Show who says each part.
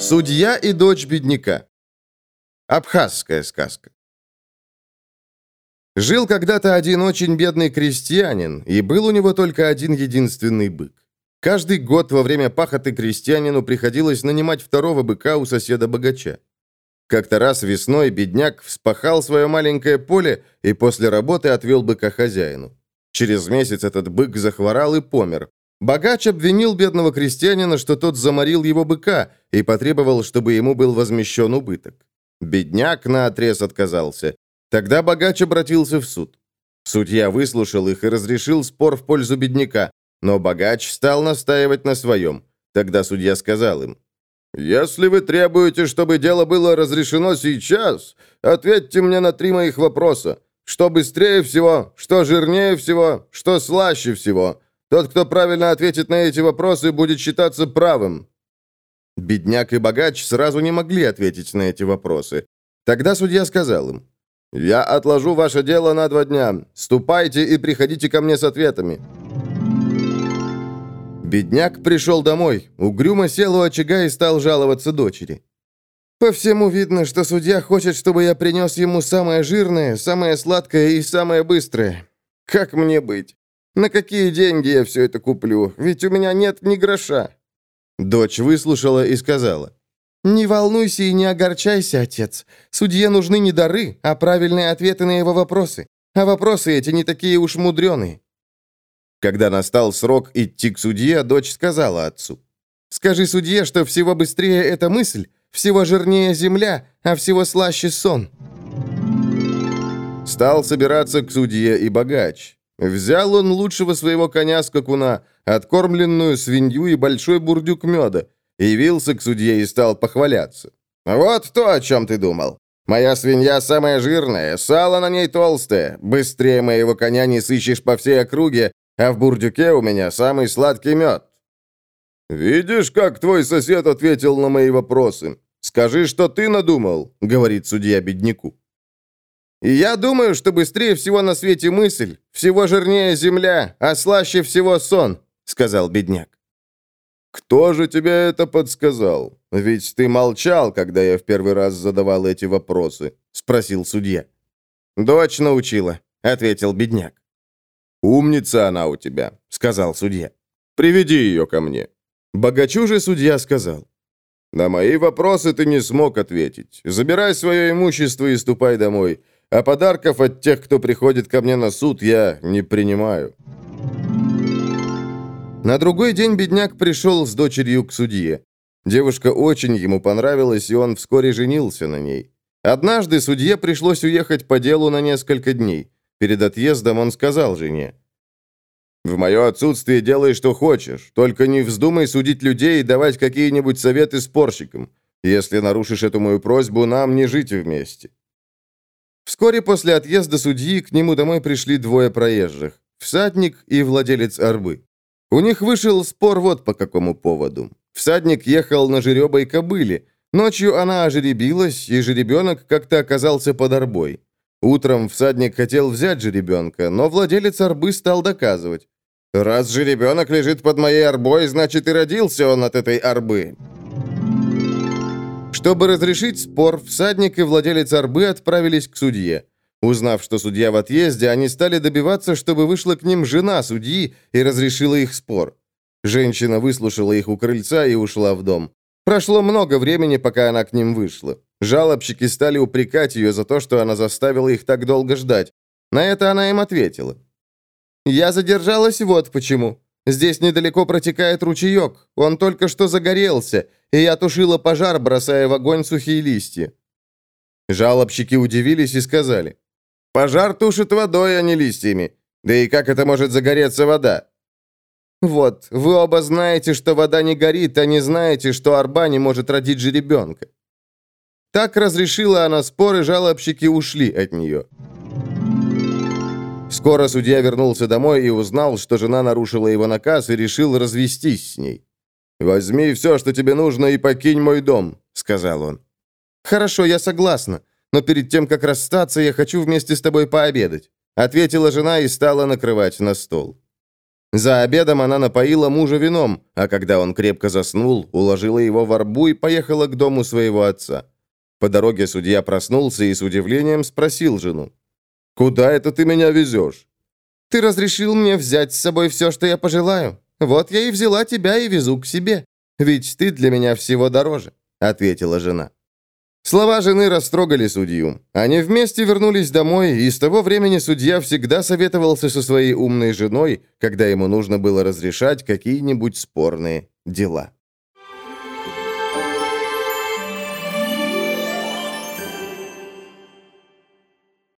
Speaker 1: Судья и дочь бедняка. Абхазская сказка. Жил когда-то один очень бедный крестьянин, и был у него только один единственный бык. Каждый год во время пахоты крестьянину приходилось нанимать второго быка у соседа-богача. Как-то раз весной бедняк вспахал свое маленькое поле и после работы отвел быка хозяину. Через месяц этот бык захворал и помер. Богач обвинил бедного крестьянина, что тот заморил его быка, и потребовал, чтобы ему был возмещен убыток. Бедняк наотрез отказался. Тогда богач обратился в суд. Судья выслушал их и разрешил спор в пользу бедняка, но богач стал настаивать на своем. Тогда судья сказал им, «Если вы требуете, чтобы дело было разрешено сейчас, ответьте мне на три моих вопроса. Что быстрее всего, что жирнее всего, что слаще всего?» Тот, кто правильно ответит на эти вопросы, будет считаться правым». Бедняк и богач сразу не могли ответить на эти вопросы. Тогда судья сказал им, «Я отложу ваше дело на два дня. Ступайте и приходите ко мне с ответами». Бедняк пришел домой, угрюмо сел у очага и стал жаловаться дочери. «По всему видно, что судья хочет, чтобы я принес ему самое жирное, самое сладкое и самое быстрое. Как мне быть?» На какие деньги я все это куплю? Ведь у меня нет ни гроша». Дочь выслушала и сказала. «Не волнуйся и не огорчайся, отец. Судье нужны не дары, а правильные ответы на его вопросы. А вопросы эти не такие уж мудреные». Когда настал срок идти к судье, дочь сказала отцу. «Скажи судье, что всего быстрее эта мысль, всего жирнее земля, а всего слаще сон». Стал собираться к судье и богач. Взял он лучшего своего коня-скакуна, откормленную свинью и большой бурдюк меда, явился к судье и стал похваляться. «Вот то, о чем ты думал. Моя свинья самая жирная, сало на ней толстое, быстрее моего коня не сыщешь по всей округе, а в бурдюке у меня самый сладкий мед». «Видишь, как твой сосед ответил на мои вопросы? Скажи, что ты надумал», — говорит судья бедняку. Я думаю, что быстрее всего на свете мысль, всего жирнее земля, а слаще всего сон», — сказал бедняк. «Кто же тебе это подсказал? Ведь ты молчал, когда я в первый раз задавал эти вопросы», — спросил судья. «Дочь научила», — ответил бедняк. «Умница она у тебя», — сказал судья. «Приведи ее ко мне». Богачу же судья сказал. «На мои вопросы ты не смог ответить. Забирай свое имущество и ступай домой. А подарков от тех, кто приходит ко мне на суд, я не принимаю. На другой день бедняк пришел с дочерью к судье. Девушка очень ему понравилась, и он вскоре женился на ней. Однажды судье пришлось уехать по делу на несколько дней. Перед отъездом он сказал жене, «В мое отсутствие делай, что хочешь, только не вздумай судить людей и давать какие-нибудь советы спорщикам. Если нарушишь эту мою просьбу, нам не жить вместе». Вскоре после отъезда судьи к нему домой пришли двое проезжих – всадник и владелец арбы. У них вышел спор вот по какому поводу. Всадник ехал на жеребой кобыле. Ночью она ожеребилась, и жеребенок как-то оказался под арбой. Утром всадник хотел взять жеребенка, но владелец арбы стал доказывать. «Раз жеребенок лежит под моей арбой, значит и родился он от этой арбы». Чтобы разрешить спор, всадник и владелец арбы отправились к судье. Узнав, что судья в отъезде, они стали добиваться, чтобы вышла к ним жена судьи и разрешила их спор. Женщина выслушала их у крыльца и ушла в дом. Прошло много времени, пока она к ним вышла. Жалобщики стали упрекать ее за то, что она заставила их так долго ждать. На это она им ответила. «Я задержалась вот почему. Здесь недалеко протекает ручеек. Он только что загорелся, и я тушила пожар, бросая в огонь сухие листья». Жалобщики удивились и сказали, «Пожар тушит водой, а не листьями. Да и как это может загореться вода?» «Вот, вы оба знаете, что вода не горит, а не знаете, что арба не может родить же ребенка». Так разрешила она спор, и жалобщики ушли от нее. Скоро судья вернулся домой и узнал, что жена нарушила его наказ и решил развестись с ней. «Возьми все, что тебе нужно, и покинь мой дом», — сказал он. «Хорошо, я согласна, но перед тем, как расстаться, я хочу вместе с тобой пообедать», — ответила жена и стала накрывать на стол. За обедом она напоила мужа вином, а когда он крепко заснул, уложила его в арбу и поехала к дому своего отца. По дороге судья проснулся и с удивлением спросил жену. «Куда это ты меня везешь?»
Speaker 2: «Ты разрешил мне взять с собой все, что я пожелаю. Вот я и взяла тебя и везу к себе. Ведь ты для меня всего дороже», — ответила жена.
Speaker 1: Слова жены растрогали судью. Они вместе вернулись домой, и с того времени судья всегда советовался со своей умной женой, когда ему нужно было разрешать какие-нибудь спорные дела.